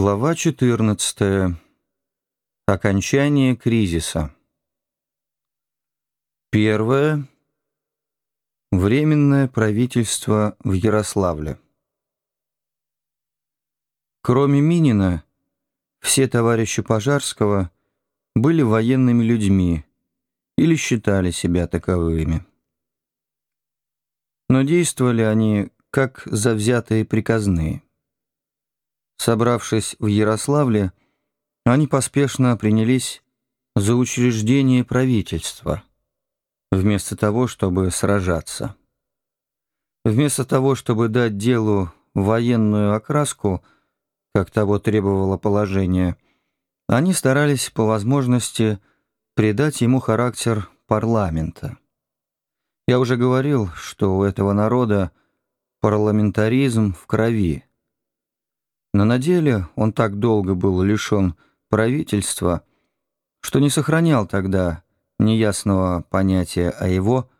Глава 14. Окончание кризиса. Первое. Временное правительство в Ярославле. Кроме Минина, все товарищи Пожарского были военными людьми или считали себя таковыми. Но действовали они как завзятые приказные. Собравшись в Ярославле, они поспешно принялись за учреждение правительства, вместо того, чтобы сражаться. Вместо того, чтобы дать делу военную окраску, как того требовало положение, они старались по возможности придать ему характер парламента. Я уже говорил, что у этого народа парламентаризм в крови – но на деле он так долго был лишен правительства, что не сохранял тогда неясного понятия о его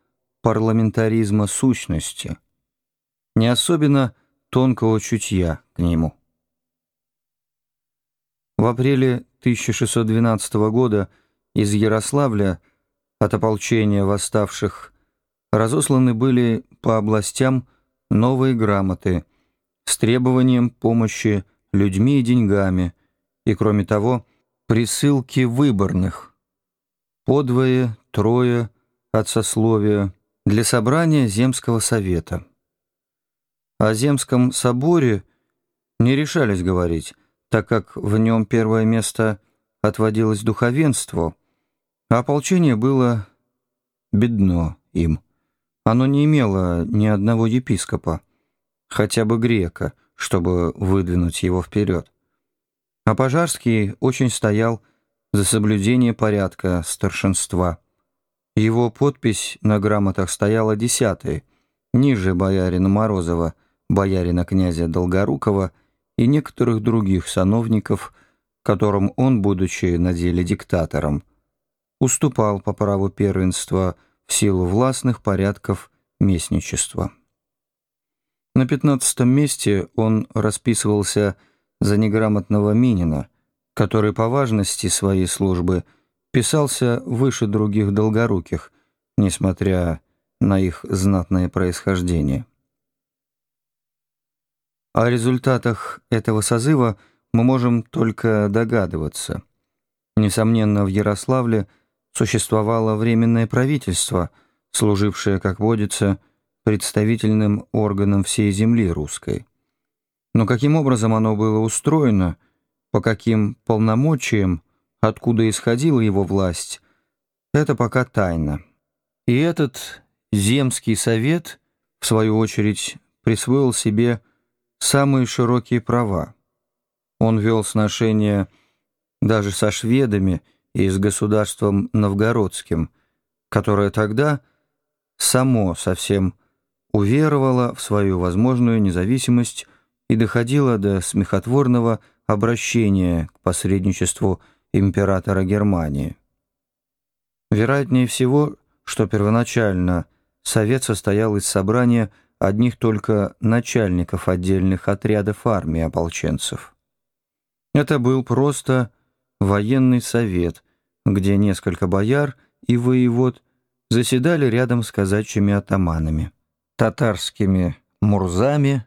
парламентаризма сущности, не особенно тонкого чутья к нему. В апреле 1612 года из Ярославля от ополчения восставших разосланы были по областям новые грамоты – с требованием помощи людьми и деньгами, и, кроме того, присылки выборных, подвое, трое от сословия, для собрания Земского совета. О Земском соборе не решались говорить, так как в нем первое место отводилось духовенству, а ополчение было бедно им. Оно не имело ни одного епископа хотя бы грека, чтобы выдвинуть его вперед. А Пожарский очень стоял за соблюдение порядка старшинства. Его подпись на грамотах стояла десятой, ниже боярина Морозова, боярина князя Долгорукова и некоторых других сановников, которым он, будучи на деле диктатором, уступал по праву первенства в силу властных порядков местничества. На пятнадцатом месте он расписывался за неграмотного Минина, который по важности своей службы писался выше других долгоруких, несмотря на их знатное происхождение. О результатах этого созыва мы можем только догадываться. Несомненно, в Ярославле существовало временное правительство, служившее, как водится, представительным органом всей земли русской. Но каким образом оно было устроено, по каким полномочиям, откуда исходила его власть, это пока тайна. И этот Земский совет, в свою очередь, присвоил себе самые широкие права. Он вел сношения даже со шведами и с государством новгородским, которое тогда само совсем уверовала в свою возможную независимость и доходила до смехотворного обращения к посредничеству императора Германии. Вероятнее всего, что первоначально Совет состоял из собрания одних только начальников отдельных отрядов армии ополченцев. Это был просто военный совет, где несколько бояр и воевод заседали рядом с казачьими атаманами татарскими мурзами,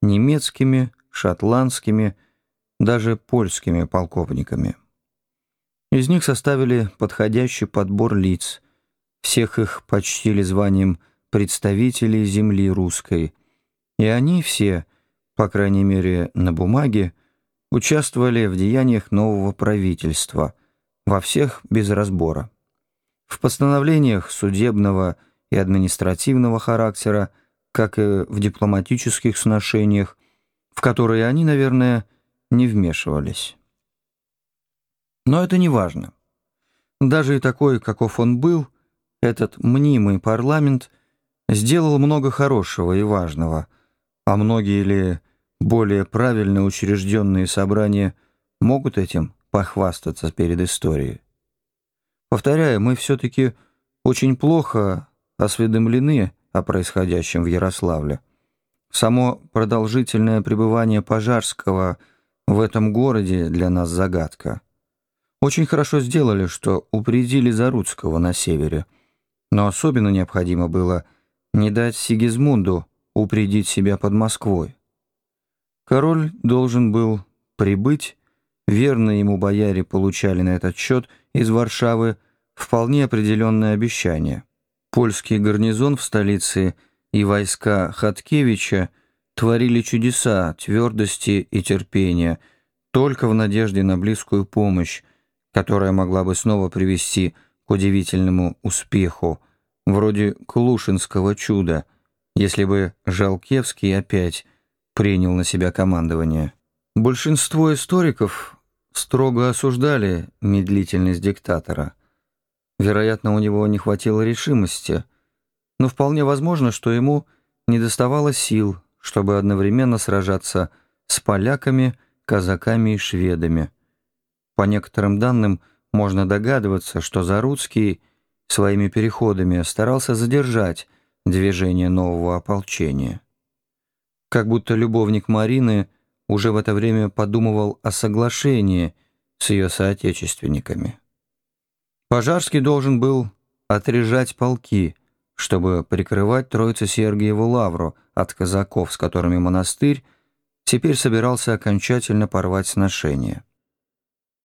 немецкими, шотландскими, даже польскими полковниками. Из них составили подходящий подбор лиц, всех их почтили званием представителей земли русской, и они все, по крайней мере на бумаге, участвовали в деяниях нового правительства, во всех без разбора. В постановлениях судебного и административного характера, как и в дипломатических сношениях, в которые они, наверное, не вмешивались. Но это не важно. Даже и такой, каков он был, этот мнимый парламент сделал много хорошего и важного, а многие ли более правильно учрежденные собрания могут этим похвастаться перед историей. Повторяю, мы все-таки очень плохо осведомлены о происходящем в Ярославле. Само продолжительное пребывание Пожарского в этом городе для нас загадка. Очень хорошо сделали, что упредили Заруцкого на севере, но особенно необходимо было не дать Сигизмунду упредить себя под Москвой. Король должен был прибыть, верные ему бояре получали на этот счет из Варшавы вполне определенное обещание. Польский гарнизон в столице и войска Хаткевича творили чудеса твердости и терпения только в надежде на близкую помощь, которая могла бы снова привести к удивительному успеху, вроде Клушинского чуда, если бы Жалкевский опять принял на себя командование. Большинство историков строго осуждали медлительность диктатора. Вероятно, у него не хватило решимости, но вполне возможно, что ему недоставало сил, чтобы одновременно сражаться с поляками, казаками и шведами. По некоторым данным, можно догадываться, что Заруцкий своими переходами старался задержать движение нового ополчения. Как будто любовник Марины уже в это время подумывал о соглашении с ее соотечественниками. Пожарский должен был отрежать полки, чтобы прикрывать Троице Сергиеву лавру от казаков, с которыми монастырь теперь собирался окончательно порвать сношение.